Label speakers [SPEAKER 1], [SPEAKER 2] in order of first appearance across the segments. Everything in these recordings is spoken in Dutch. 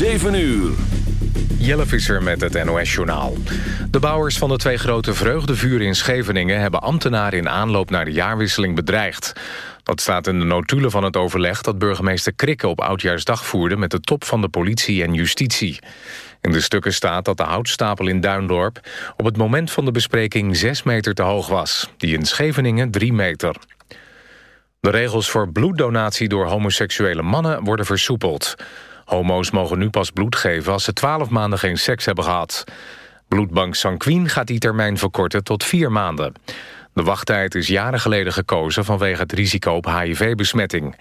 [SPEAKER 1] 7 uur.
[SPEAKER 2] Jelle Visser met het NOS-journaal. De bouwers van de twee grote vreugdevuren in Scheveningen... hebben ambtenaren in aanloop naar de jaarwisseling bedreigd. Dat staat in de notulen van het overleg... dat burgemeester Krikke op Oudjaarsdag voerde... met de top van de politie en justitie. In de stukken staat dat de houtstapel in Duindorp... op het moment van de bespreking 6 meter te hoog was. Die in Scheveningen 3 meter. De regels voor bloeddonatie door homoseksuele mannen worden versoepeld. Homo's mogen nu pas bloed geven als ze 12 maanden geen seks hebben gehad. Bloedbank Sanquin gaat die termijn verkorten tot vier maanden. De wachttijd is jaren geleden gekozen vanwege het risico op HIV-besmetting.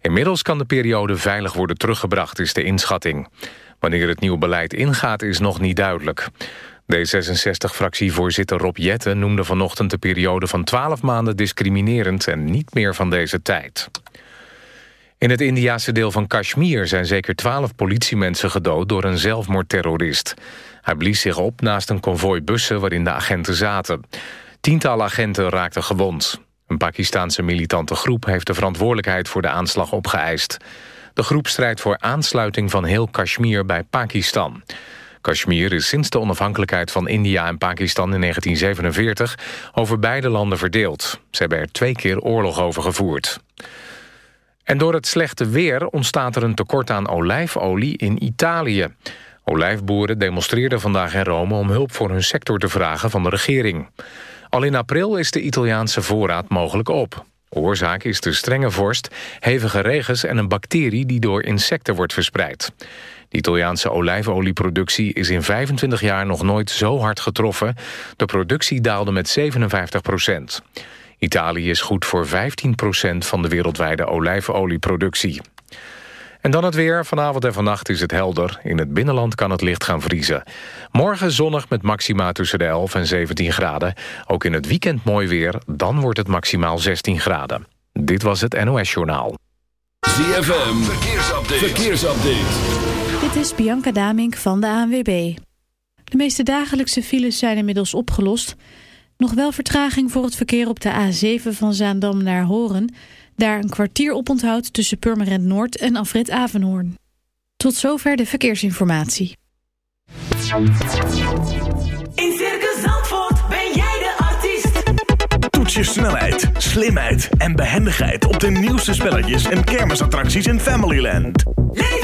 [SPEAKER 2] Inmiddels kan de periode veilig worden teruggebracht, is de inschatting. Wanneer het nieuwe beleid ingaat is nog niet duidelijk. D66-fractievoorzitter Rob Jetten noemde vanochtend de periode van 12 maanden discriminerend en niet meer van deze tijd. In het Indiase deel van Kashmir zijn zeker 12 politiemensen gedood door een zelfmoordterrorist. Hij blies zich op naast een konvooi bussen waarin de agenten zaten. Tientallen agenten raakten gewond. Een Pakistaanse militante groep heeft de verantwoordelijkheid voor de aanslag opgeëist. De groep strijdt voor aansluiting van heel Kashmir bij Pakistan. Kashmir is sinds de onafhankelijkheid van India en Pakistan in 1947 over beide landen verdeeld. Ze hebben er twee keer oorlog over gevoerd. En door het slechte weer ontstaat er een tekort aan olijfolie in Italië. Olijfboeren demonstreerden vandaag in Rome om hulp voor hun sector te vragen van de regering. Al in april is de Italiaanse voorraad mogelijk op. Oorzaak is de strenge vorst, hevige regens en een bacterie die door insecten wordt verspreid. De Italiaanse olijfolieproductie is in 25 jaar nog nooit zo hard getroffen. De productie daalde met 57 procent. Italië is goed voor 15% van de wereldwijde olijfolieproductie. En dan het weer. Vanavond en vannacht is het helder. In het binnenland kan het licht gaan vriezen. Morgen zonnig met maxima tussen de 11 en 17 graden. Ook in het weekend mooi weer. Dan wordt het maximaal 16 graden. Dit was het NOS Journaal.
[SPEAKER 1] ZFM. Verkeersupdate. Verkeersupdate.
[SPEAKER 3] Dit is Bianca Damink van de ANWB. De meeste dagelijkse files zijn inmiddels opgelost... Nog wel vertraging voor het verkeer op de A7 van Zaandam naar Horen. Daar een kwartier op onthoud tussen Purmerend Noord en Afrit Avenhoorn. Tot zover de verkeersinformatie.
[SPEAKER 4] In Circus Zandvoort ben jij de artiest.
[SPEAKER 5] Toets je snelheid, slimheid en behendigheid op de nieuwste spelletjes en kermisattracties in Familyland.
[SPEAKER 4] Leef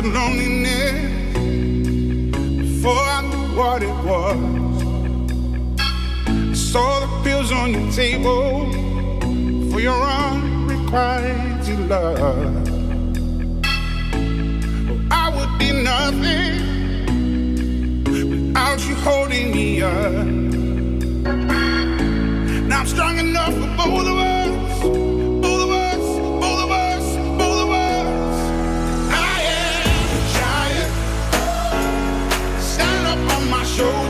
[SPEAKER 6] of loneliness before I knew what it was. I saw the pills on your table for your unrequited love. Oh, I would be nothing without you holding me up. Now I'm strong enough for
[SPEAKER 7] both of us. show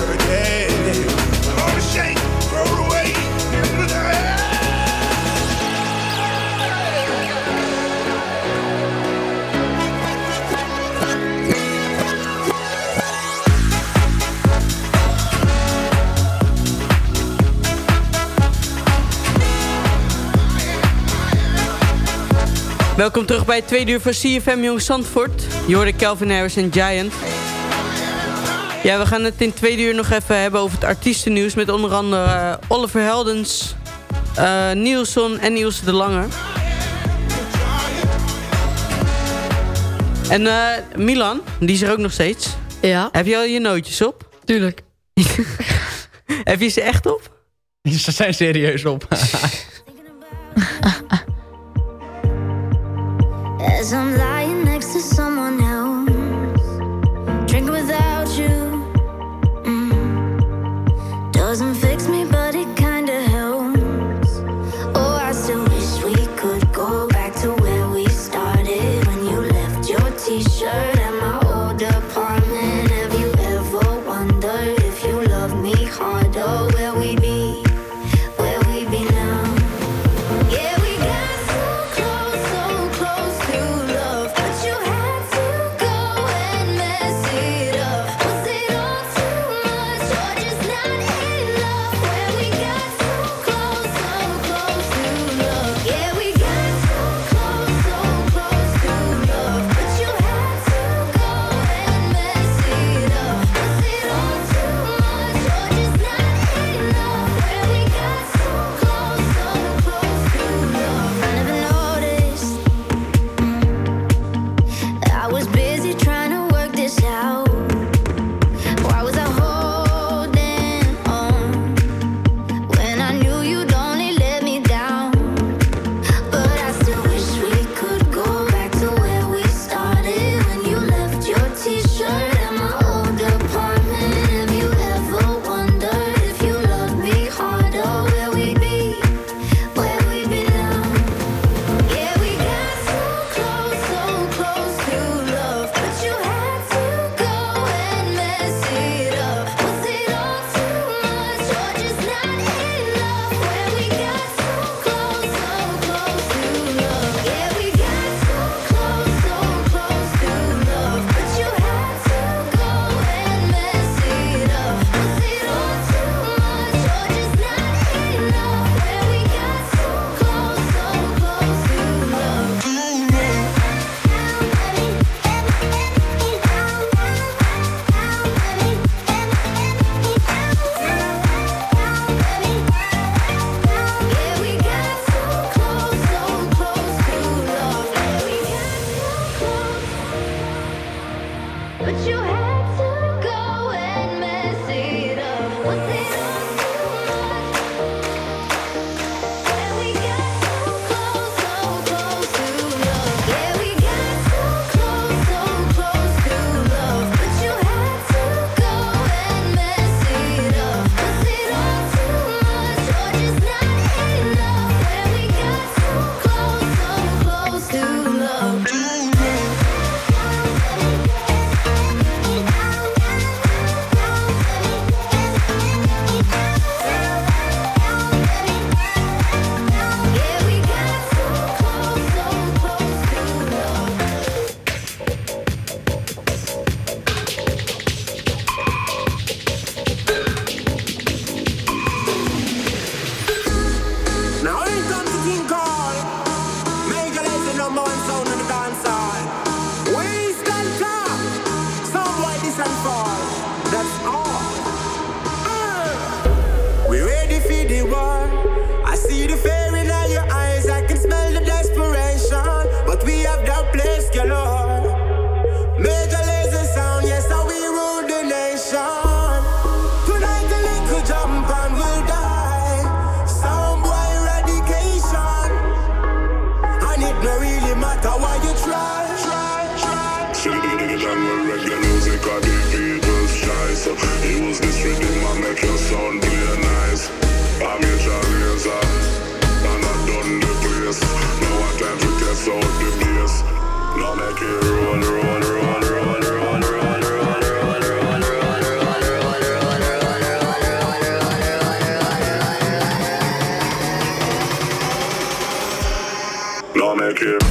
[SPEAKER 8] Welkom terug bij het tweede uur van CFM Jong Zandvoort. Je hoorde Calvin Harris en Giant. Ja, we gaan het in het tweede uur nog even hebben over het artiestennieuws... met onder andere eh, Oliver Heldens, eh Nielson en Niels de Lange. En eh, Milan, die is er ook nog steeds.
[SPEAKER 9] Ja.
[SPEAKER 8] Heb je al je nootjes op?
[SPEAKER 9] Tuurlijk.
[SPEAKER 8] Heb je ze echt op?
[SPEAKER 10] Ze zijn serieus op.
[SPEAKER 11] As I'm lying next to someone else, drinking without you. Mm. Doesn't fix me, but it kinda helps. Oh, I still wish we could go back to where we started when you left your t-shirt at my old apartment. Have you ever wondered if you love me harder? you
[SPEAKER 9] you Yeah.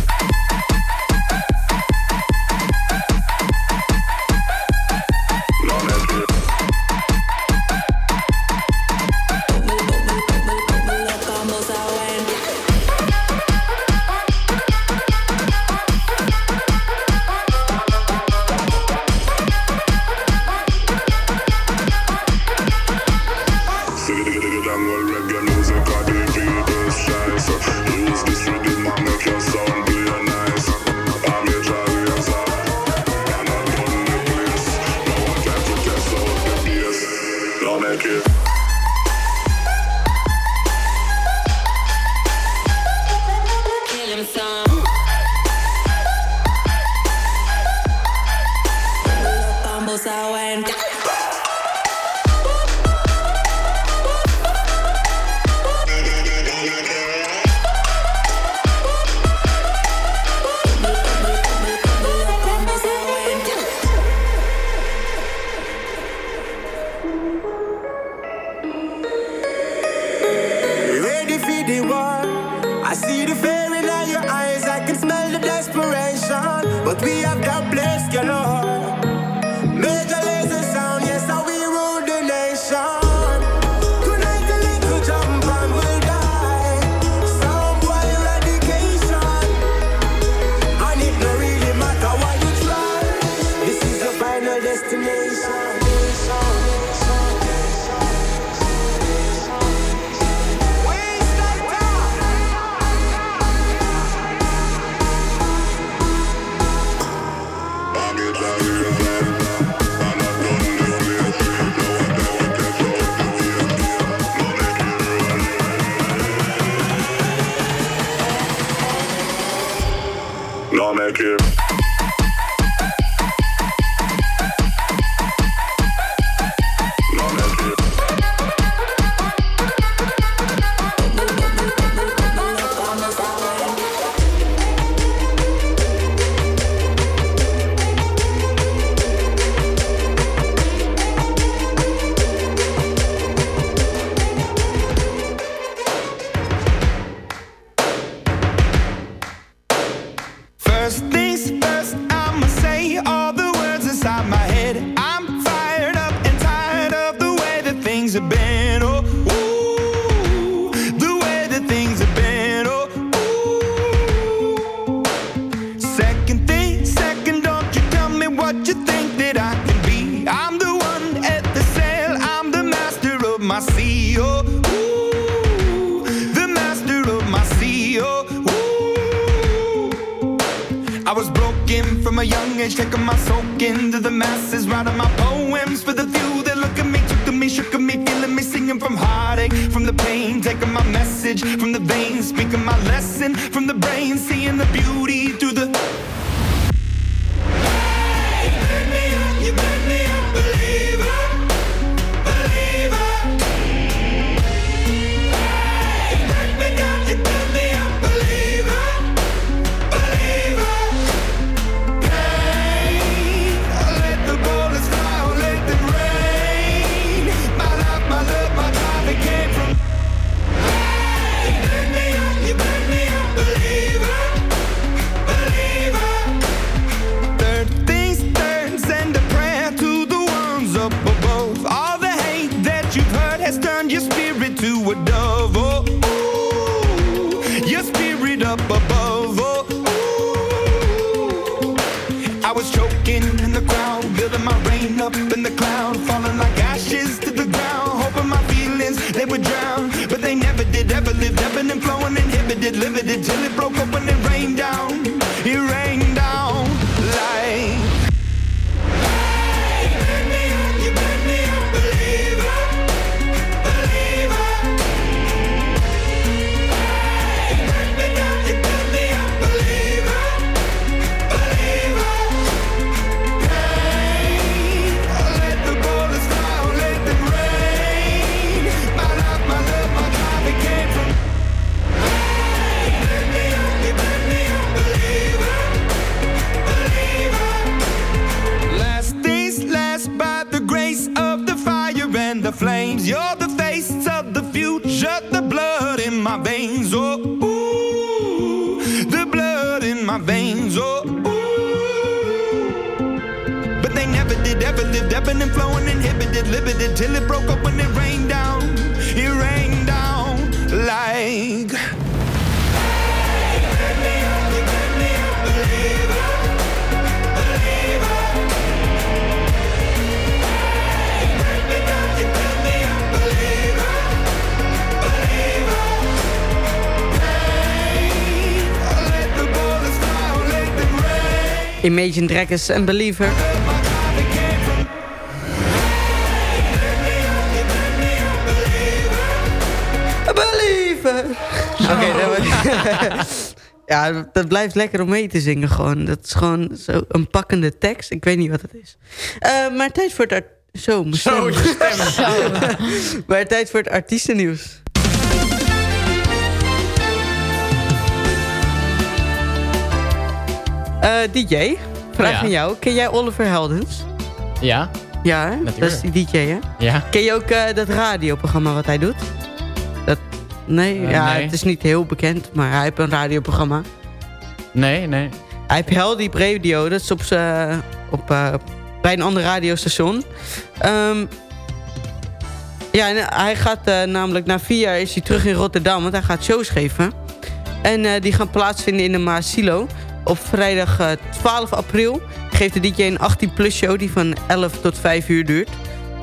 [SPEAKER 8] Imagine Dragons en Believer. Believer! Oké. Oh. Ja, dat blijft lekker om mee te zingen gewoon. Dat is gewoon zo een pakkende tekst. Ik weet niet wat het is. Eh, maar tijd voor het... Zo.
[SPEAKER 10] Zo,
[SPEAKER 8] stem. maar tijd voor het artiestennieuws. DJ, vraag
[SPEAKER 10] Ja.
[SPEAKER 8] aan jou. Ken jij Oliver Heldens?
[SPEAKER 10] Ja,
[SPEAKER 8] Ja, dat is die DJ, hè?
[SPEAKER 10] ja.
[SPEAKER 8] Ken je ook eh, dat radioprogramma wat hij doet? Dat, nee?
[SPEAKER 10] Eh,
[SPEAKER 8] ja,
[SPEAKER 10] nee.
[SPEAKER 8] het is niet heel bekend, maar hij heeft een radioprogramma.
[SPEAKER 10] Nee, nee.
[SPEAKER 8] Hij heeft Heldiep Radio, dat is op, op, eh, bij een ander radiostation. Ehm, ja, en hij gaat eh, namelijk na vier jaar is hij terug in Rotterdam, want hij gaat shows geven. En eh, die gaan plaatsvinden in de Maasilo. Op vrijdag eh, 12 april geeft de DJ een 18-plus show die van 11 tot 5 uur duurt.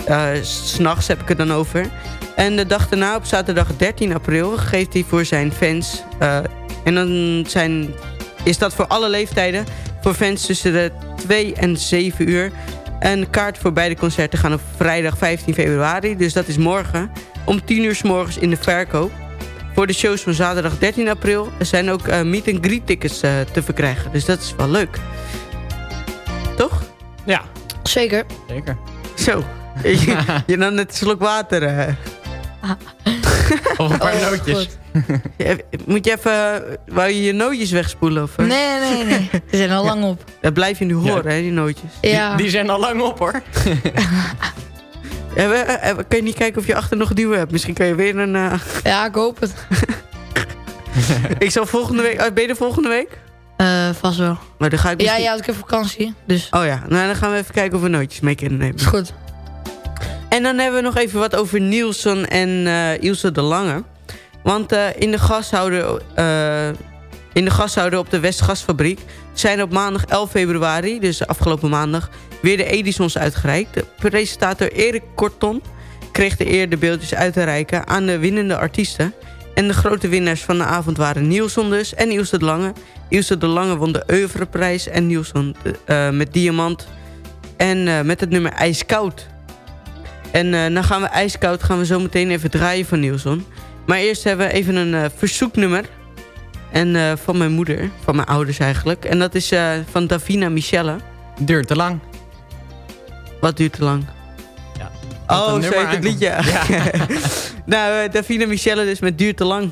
[SPEAKER 8] Eh, S S'nachts heb ik het dan over. En de dag daarna, op zaterdag 13 april, geeft hij voor zijn fans... eh, en dan zijn, is dat voor alle leeftijden. Voor fans tussen de 2 en 7 uur. En kaart voor beide concerten gaan op vrijdag 15 februari. Dus dat is morgen. Om 10 uur s morgens in de verkoop. Voor de shows van zaterdag 13 april zijn ook eh, meet and greet tickets eh, te verkrijgen. Dus dat is wel leuk. Toch?
[SPEAKER 10] Ja.
[SPEAKER 12] Zeker.
[SPEAKER 10] Zeker.
[SPEAKER 8] Zo. je, je nam net een slok water. eh.
[SPEAKER 10] Of een paar
[SPEAKER 12] Oh,
[SPEAKER 10] nootjes.
[SPEAKER 8] Moet je even... Wou je je nootjes wegspoelen? Of, eh?
[SPEAKER 12] Nee, nee, nee. Ze zijn al lang op.
[SPEAKER 8] Dat blijf je nu horen, hè, die nootjes.
[SPEAKER 12] Ja.
[SPEAKER 10] Die, die zijn al lang op hoor.
[SPEAKER 8] Eh, eh, Kun je niet kijken of je achter nog duwen hebt? Misschien kan je weer een... eh,
[SPEAKER 12] Ja, ik hoop het.
[SPEAKER 8] ik zal volgende week... ben je er volgende week?
[SPEAKER 12] Eh, vast wel.
[SPEAKER 8] Maar dan ga ik
[SPEAKER 12] Ja,
[SPEAKER 8] misschien-
[SPEAKER 12] ja, ik heb vakantie. Dus
[SPEAKER 8] Oh ja, nou, dan gaan we even kijken of we nootjes mee kunnen nemen.
[SPEAKER 12] is goed.
[SPEAKER 8] En dan hebben we nog even wat over Nielsen en eh Ilse de Lange. Want eh, in, de gashouder, eh, in de gashouder op de Westgasfabriek... zijn op maandag 11 februari, dus afgelopen maandag... weer de Edisons uitgereikt. De presentator Erik Korton kreeg de eer de beeldjes uit te reiken... aan de winnende artiesten. En de grote winnaars van de avond waren Nielsen dus en Ilse de Lange. Ilse de Lange won de Oeuvreprijs en Nielsen eh, met Diamant... en eh, met het nummer IJskoud... En eh dan gaan we ijskoud gaan we zo meteen even draaien van Nielsen. Maar eerst hebben we even een eh, verzoeknummer. En eh, van mijn moeder, van mijn ouders eigenlijk. En dat is eh, van Davina Michelle.
[SPEAKER 10] Duurt te lang.
[SPEAKER 8] Wat duurt te lang?
[SPEAKER 10] Ja.
[SPEAKER 8] Oh, zo heet het liedje. nou, eh, Davina Michelle dus met duurt te lang.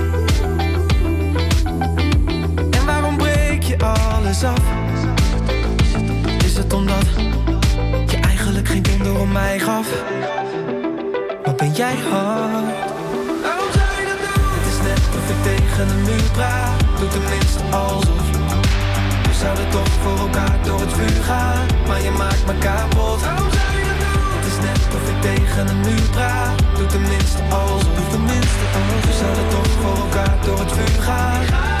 [SPEAKER 13] Is het omdat je eigenlijk geen donder om mij gaf? Wat ben jij hard? Je doen? Het is net of ik tegen een muur praat. Doe tenminste alsof. We zouden toch voor elkaar door het vuur gaan. Maar je maakt me kapot. Waarom zou je dat doen? Het is net of ik tegen een muur praat. Doe tenminste alsof. Doe tenminste alsof. We zouden toch voor elkaar door het vuur gaan.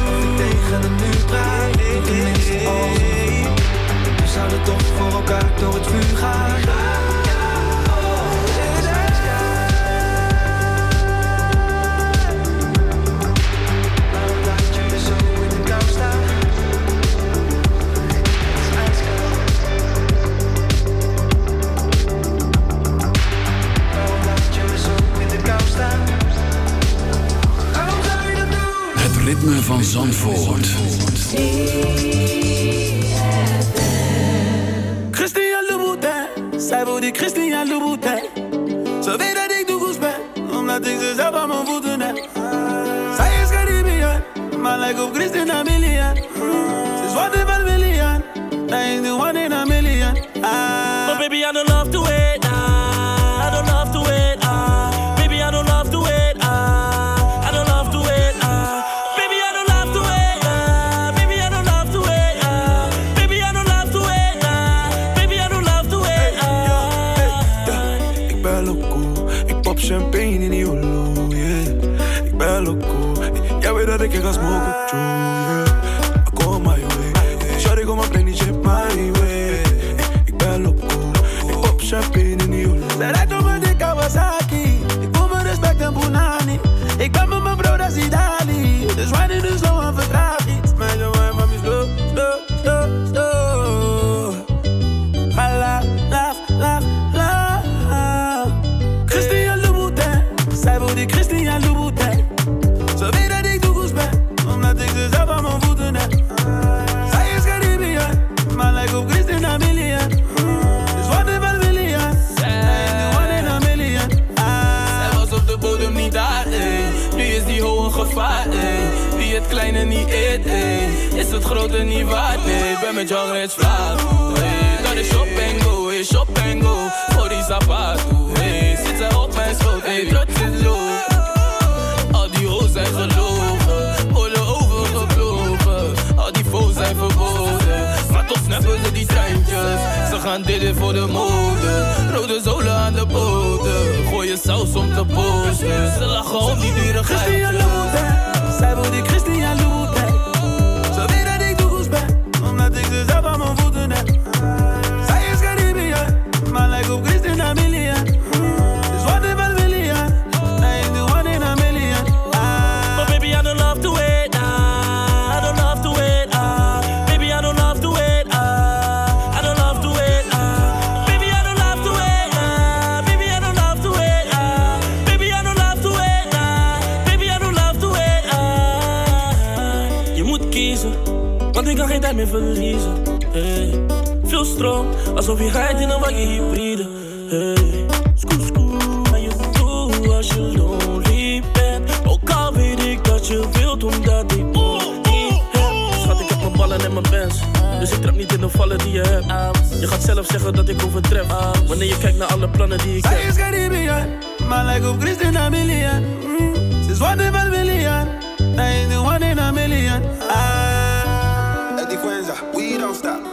[SPEAKER 13] tegen een muur praat. Doe tenminste alsof. We zouden toch voor elkaar door het vuur gaan.
[SPEAKER 1] Ritme van Zandvoort.
[SPEAKER 14] Christian Louboutin, zij wil die Christian Louboutin. Ze weet dat ik doe goed ben, omdat ik ze zelf aan mijn voeten heb. Zij is Caribbean, maar lijkt op Christina Milian. Ze is one in a million, hij is the one in a million. Ah.
[SPEAKER 15] But baby, I don't love to
[SPEAKER 14] jij weet dat ik je ga smoken,
[SPEAKER 9] ik
[SPEAKER 15] kan geen tijd meer verliezen. Veel stroom, alsof je rijdt in een wagen hybride. Hey. Scoop, scoop, maar je doet als je lonely bent. Ook al weet ik dat je wilt, omdat ik niet heb. Schat, ik heb mijn ballen en mijn bands. Dus ik trap niet in de vallen die je hebt. Je gaat zelf zeggen dat ik overtref. Wanneer je kijkt naar alle plannen die ik heb.
[SPEAKER 9] Zij is Caribbean, maar lijkt op mm. is one in a million. Zij the one in a million. Ah.
[SPEAKER 6] don't stop.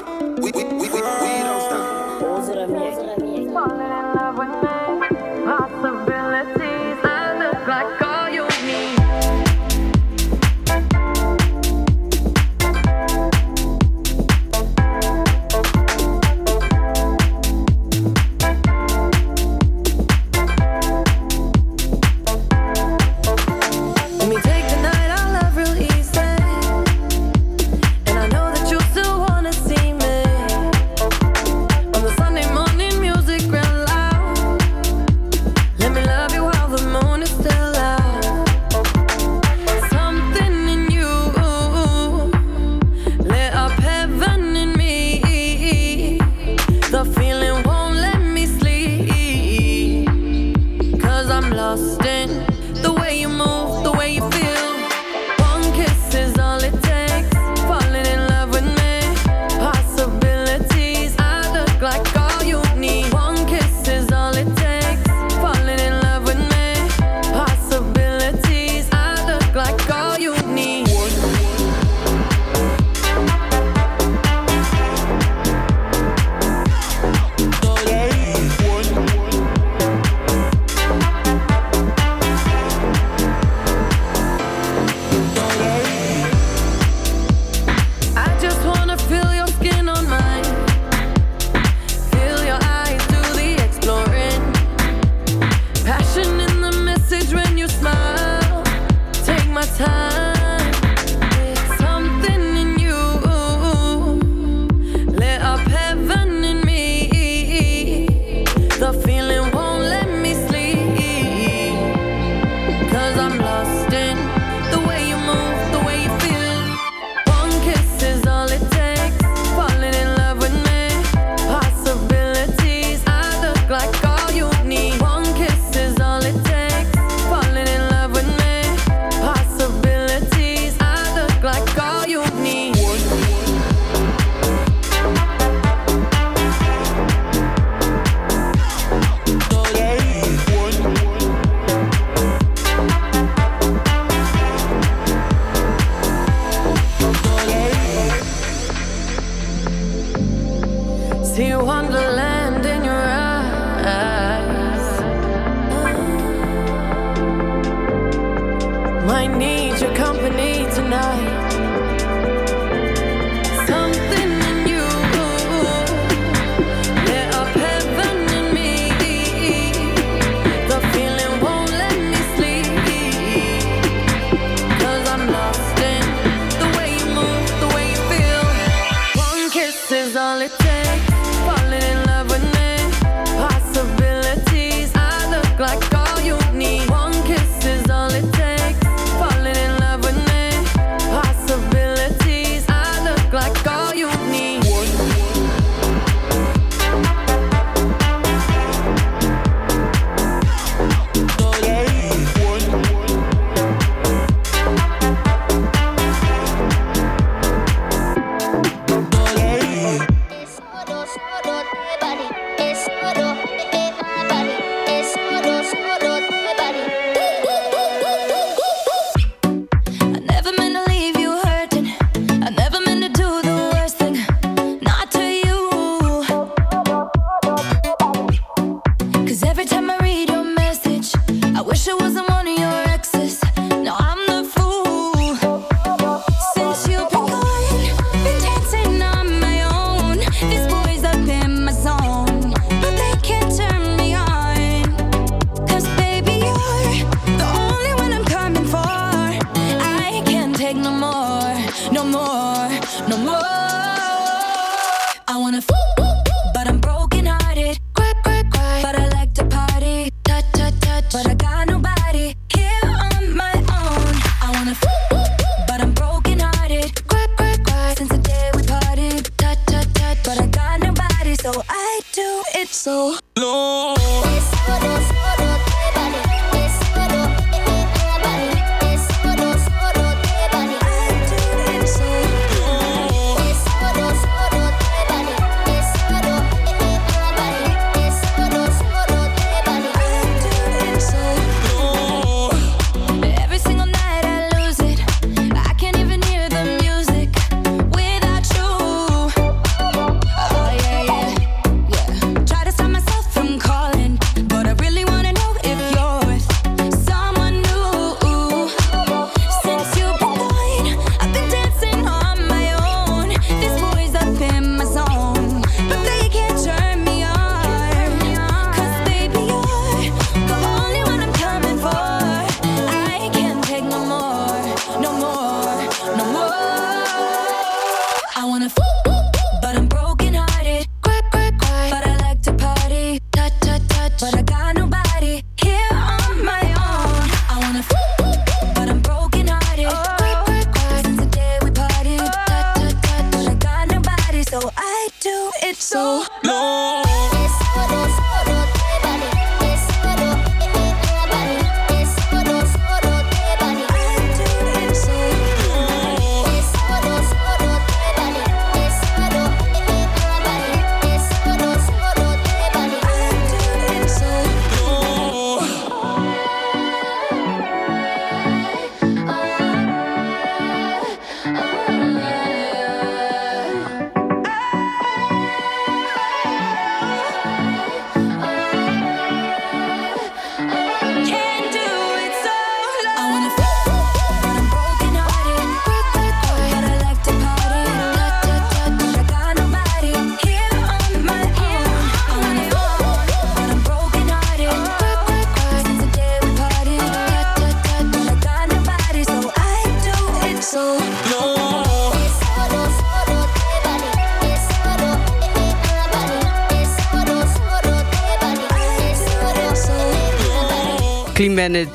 [SPEAKER 16] Clean Bandit,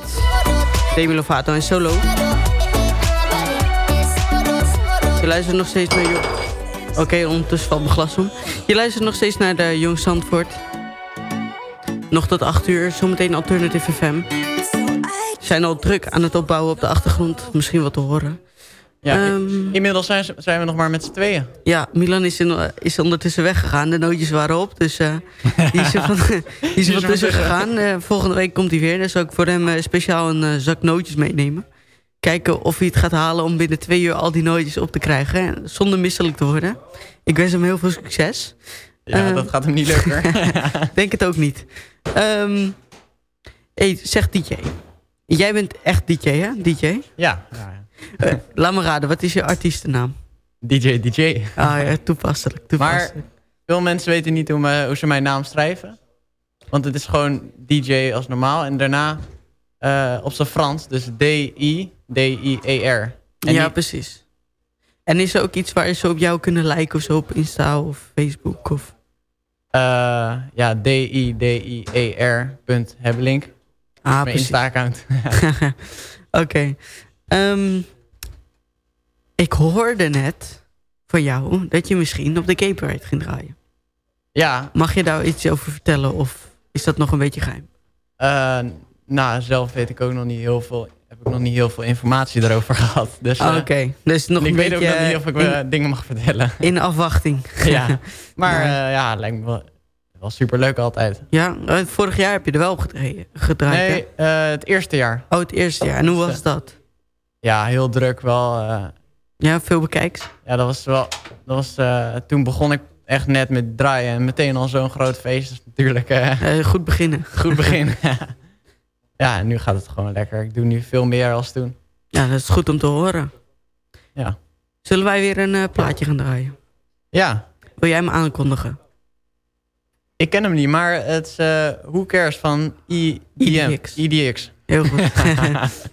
[SPEAKER 16] Demi Lovato en Solo. Je luistert nog steeds naar... Oké, ondertussen valt mijn glas om. Je luistert nog steeds naar de Jong Zandvoort. Nog tot 8 uur, zometeen Alternative FM. Zijn al druk aan het opbouwen op de achtergrond. Misschien wat te horen.
[SPEAKER 10] Ja,
[SPEAKER 16] Ehm,
[SPEAKER 10] inmiddels zijn, ze- zijn we nog maar met z'n tweeën.
[SPEAKER 16] Ja, Milan is, in, is ondertussen weggegaan. De nootjes waren op, dus eh, die is er van, die is er van tussen gegaan. Eh, volgende week komt hij weer. Dan zal ik voor hem eh, speciaal een eh, zak nootjes meenemen. Kijken of hij het gaat halen om binnen twee uur al die nootjes op te krijgen. hè, Zonder misselijk te worden. Ik wens hem heel veel succes.
[SPEAKER 10] Ja,
[SPEAKER 16] Ehm,
[SPEAKER 10] dat gaat hem niet lukken.
[SPEAKER 16] Denk het ook niet. Ehm hey, zeg DJ. Jij bent echt DJ, hè? DJ?
[SPEAKER 10] Ja. ja,
[SPEAKER 16] Eh, laat me raden, wat is je artiestennaam?
[SPEAKER 10] DJ, DJ.
[SPEAKER 16] Ah ja, toepasselijk. toepasselijk.
[SPEAKER 10] Maar veel mensen weten niet hoe, me- hoe ze mijn naam schrijven. Want het is gewoon DJ als normaal. En daarna eh, op zijn Frans. Dus D-I, D-I-E-R. En
[SPEAKER 16] ja, precies. En is er ook iets waar ze op jou kunnen liken of zo op Insta of Facebook? Of...
[SPEAKER 10] eh, ja, D-I-D-I-E-R punt Hebbelink.
[SPEAKER 16] Ah,
[SPEAKER 10] mijn. Insta-account.
[SPEAKER 16] Oké. Ehm, ik hoorde net van jou dat je misschien op de Gay Pride ging draaien.
[SPEAKER 10] ja,
[SPEAKER 16] Mag je daar iets over vertellen of is dat nog een beetje geheim?
[SPEAKER 10] eh, nou, zelf weet ik ook nog niet heel veel... Heb ik nog niet heel veel informatie daarover gehad. Dus,
[SPEAKER 16] Ah,
[SPEAKER 10] eh,
[SPEAKER 16] Oké, dus nog
[SPEAKER 10] ik
[SPEAKER 16] een
[SPEAKER 10] weet
[SPEAKER 16] beetje
[SPEAKER 10] ook nog niet of ik eh,
[SPEAKER 16] in-
[SPEAKER 10] dingen mag vertellen.
[SPEAKER 16] in afwachting.
[SPEAKER 10] ja, maar ja, lijkt me wel, wel superleuk altijd.
[SPEAKER 16] Ja, vorig jaar heb je er wel gedraaid. gedraaid?
[SPEAKER 10] Nee, het eerste jaar.
[SPEAKER 16] Oh, het eerste jaar. En hoe was dat?
[SPEAKER 10] Ja, heel druk wel.
[SPEAKER 16] Ja, veel bekijks.
[SPEAKER 10] ja, dat was wel... Dat was, eh, toen begon ik echt net met draaien. En meteen al zo'n groot feest. Dus natuurlijk... eh,
[SPEAKER 16] Eh, goed beginnen.
[SPEAKER 10] goed begin. ja, en nu gaat het gewoon lekker. Ik doe nu veel meer als toen.
[SPEAKER 16] Ja, dat is goed om te horen.
[SPEAKER 10] Ja.
[SPEAKER 16] Zullen wij weer een plaatje gaan draaien?
[SPEAKER 10] Ja.
[SPEAKER 16] Wil jij hem aankondigen?
[SPEAKER 10] Ik ken hem niet, maar het is Who Cares van I
[SPEAKER 16] IDX.
[SPEAKER 10] IDX.
[SPEAKER 16] Heel goed.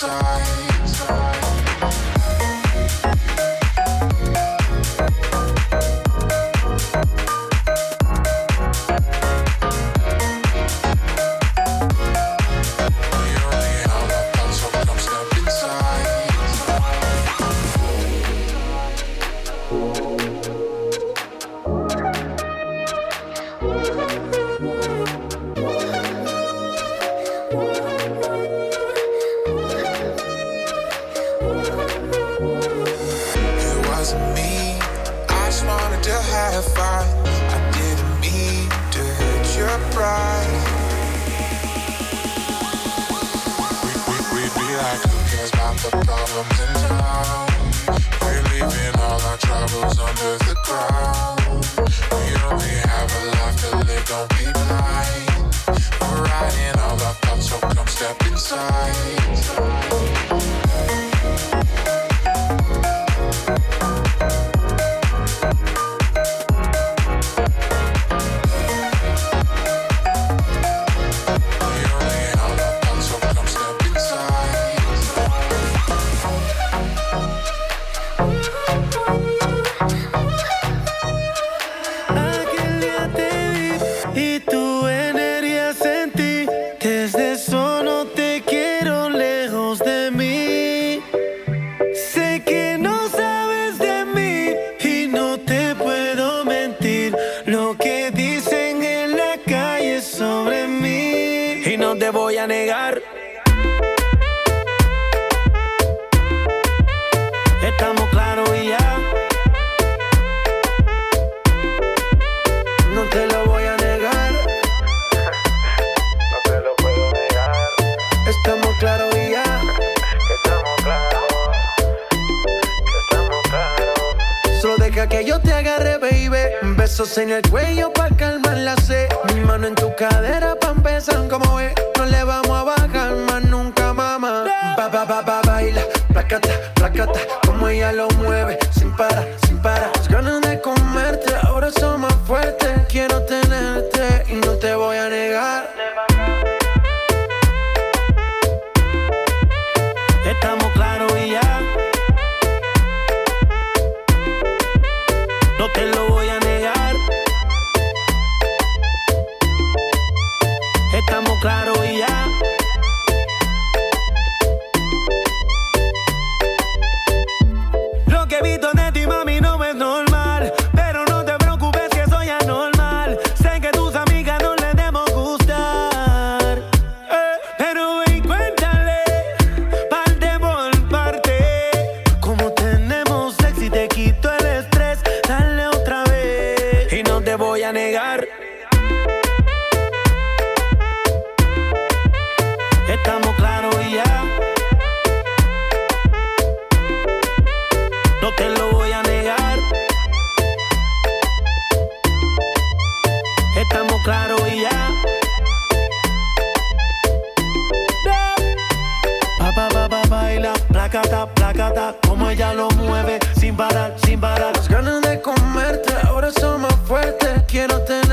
[SPEAKER 17] time. te lo voy a negar. Estamos claros y ya. Pa, pa, pa, pa, baila, placata, placata, como ella lo mueve, sin parar, sin parar. Las ganas de comerte, ahora son más fuertes, quiero tener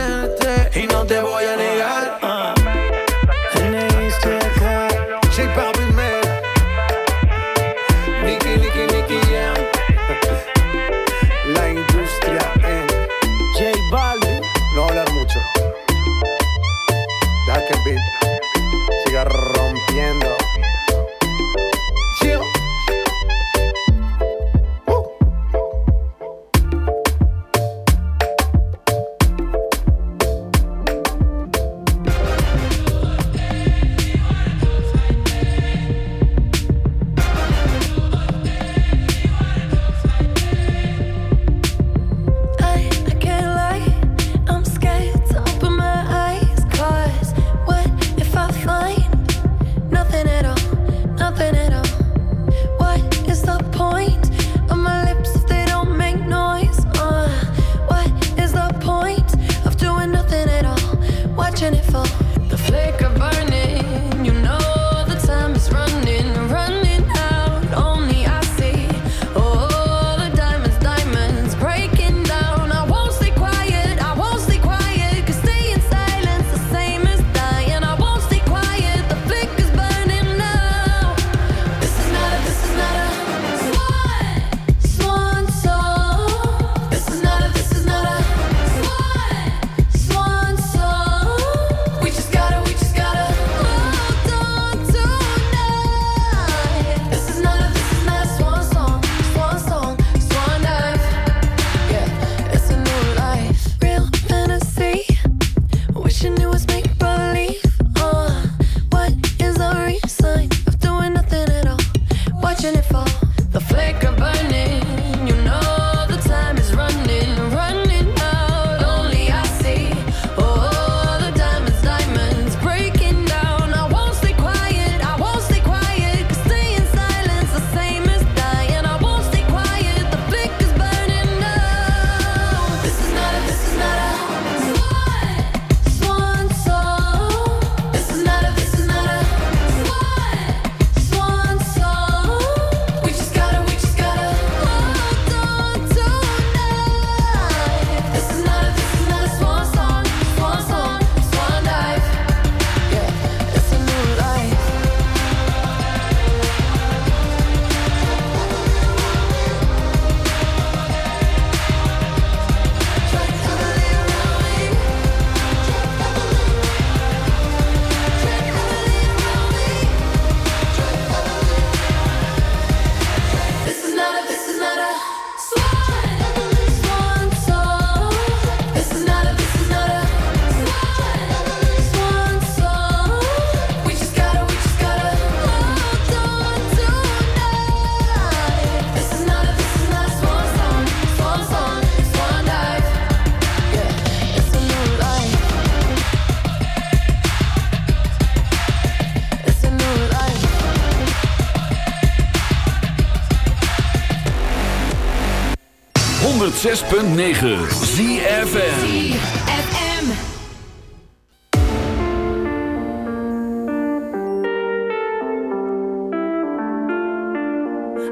[SPEAKER 1] 106.9
[SPEAKER 6] ZFN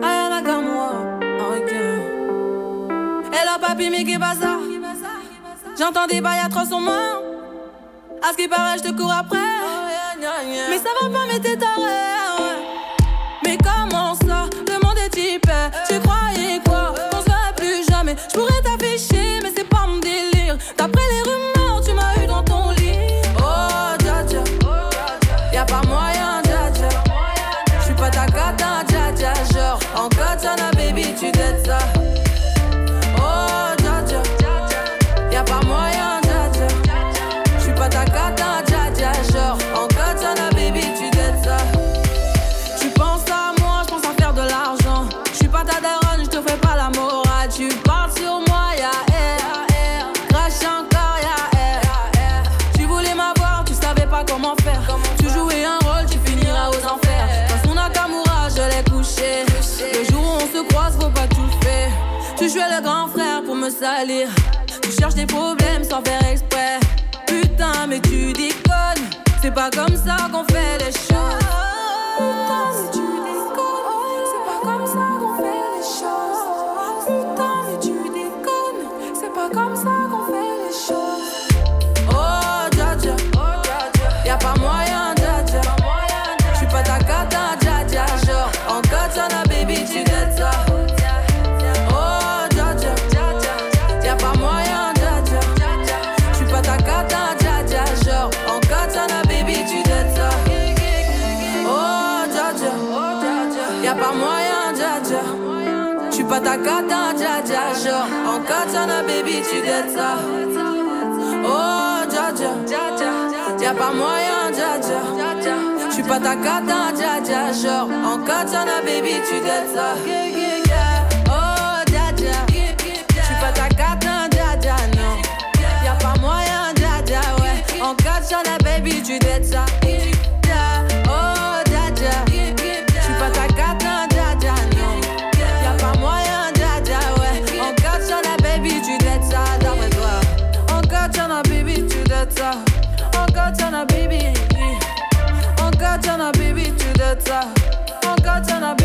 [SPEAKER 6] oh, J'entends des bails atroces en main. À ce qui paraît, je te cours après. Oh, yeah, yeah, yeah. Mais ça va pas, mais t'es taré. Ouais. Mais comment ça? Je pourrais salir. Tu cherches des problèmes sans faire exprès. Putain, mais tu déconnes. C'est pas comme ça qu'on fait les choses. ta cata, dja dja dja. En katana, baby, tu dettes ça. Oh, dja dja, pas moyen, dja pas ta. En baby, tu dettes ça. Oh, dja dja. J'suis pas ta hein, non. Y'a pas moyen, dja dja, ouais. En katana, baby, tu dettes ça. top. Oh God, turn a baby. Oh God, turn a baby to the top. Oh
[SPEAKER 11] God, turn a baby.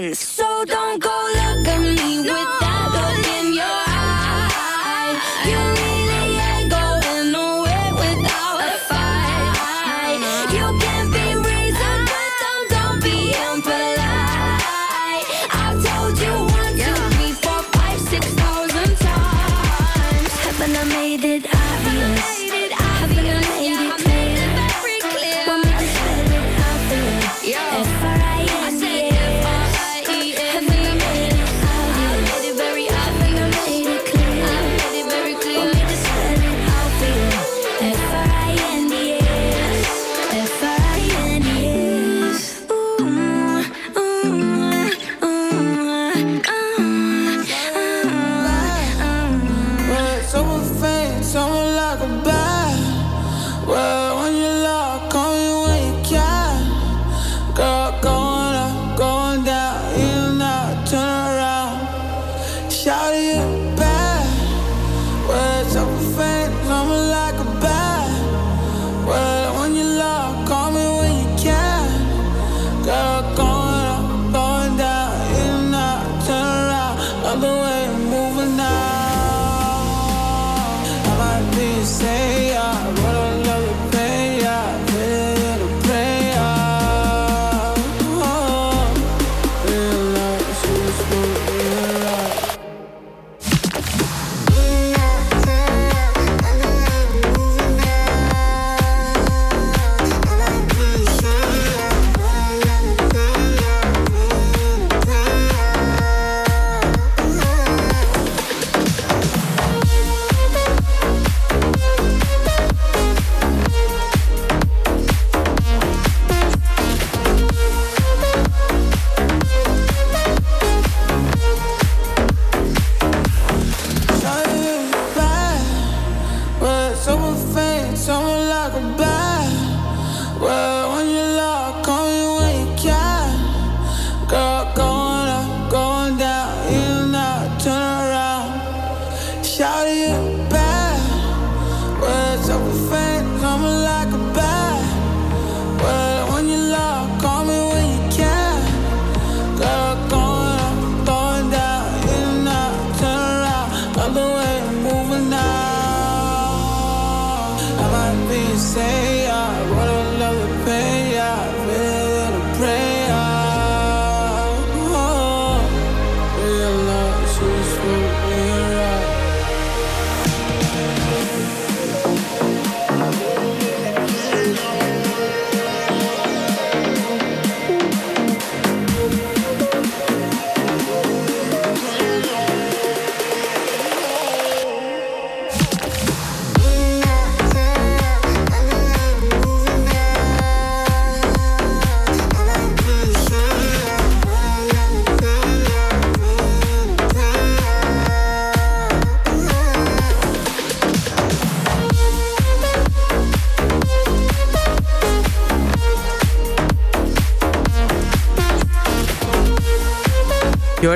[SPEAKER 14] friends.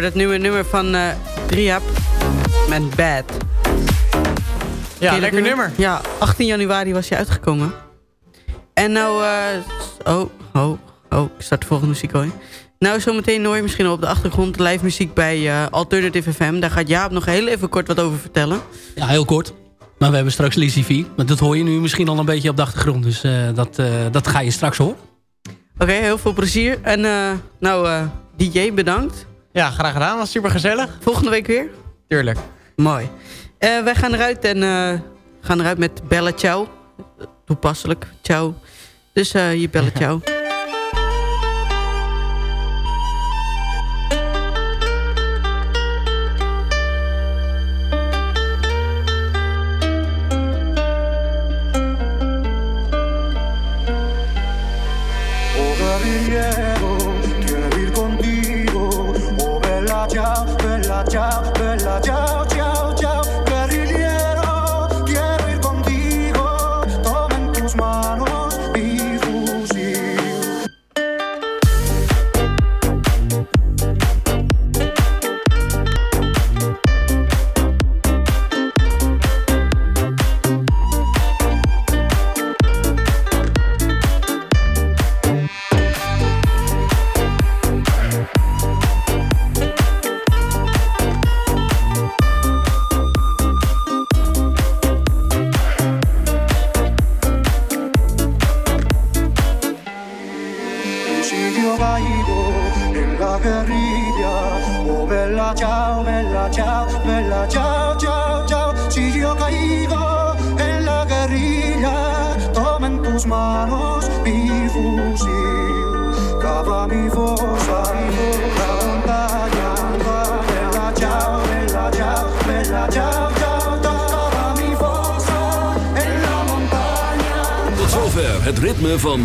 [SPEAKER 8] het nieuwe nummer van eh, uh, Driap met Bad. Ja,
[SPEAKER 10] lekker nummer?
[SPEAKER 8] Ja, 18 januari was hij uitgekomen. En nou... Eh, oh, oh, oh, start de volgende muziek hoor. Nou, zometeen hoor misschien op de achtergrond live muziek bij uh, Alternative FM. Daar gaat Jaap nog heel even kort wat over vertellen.
[SPEAKER 18] Ja, heel kort. Maar we hebben straks Lizzie V. Maar dat hoor je nu misschien al een beetje op de achtergrond. Dus dat, dat ga je straks horen.
[SPEAKER 8] Oké, heel veel plezier. En nou, DJ, bedankt.
[SPEAKER 10] Ja, graag gedaan. Was super gezellig.
[SPEAKER 8] Volgende week weer?
[SPEAKER 10] Tuurlijk.
[SPEAKER 8] Mooi. Eh, wij gaan eruit en eh, gaan eruit met Bella Ciao. Toepasselijk, ciao. Dus eh, je Bella Ciao.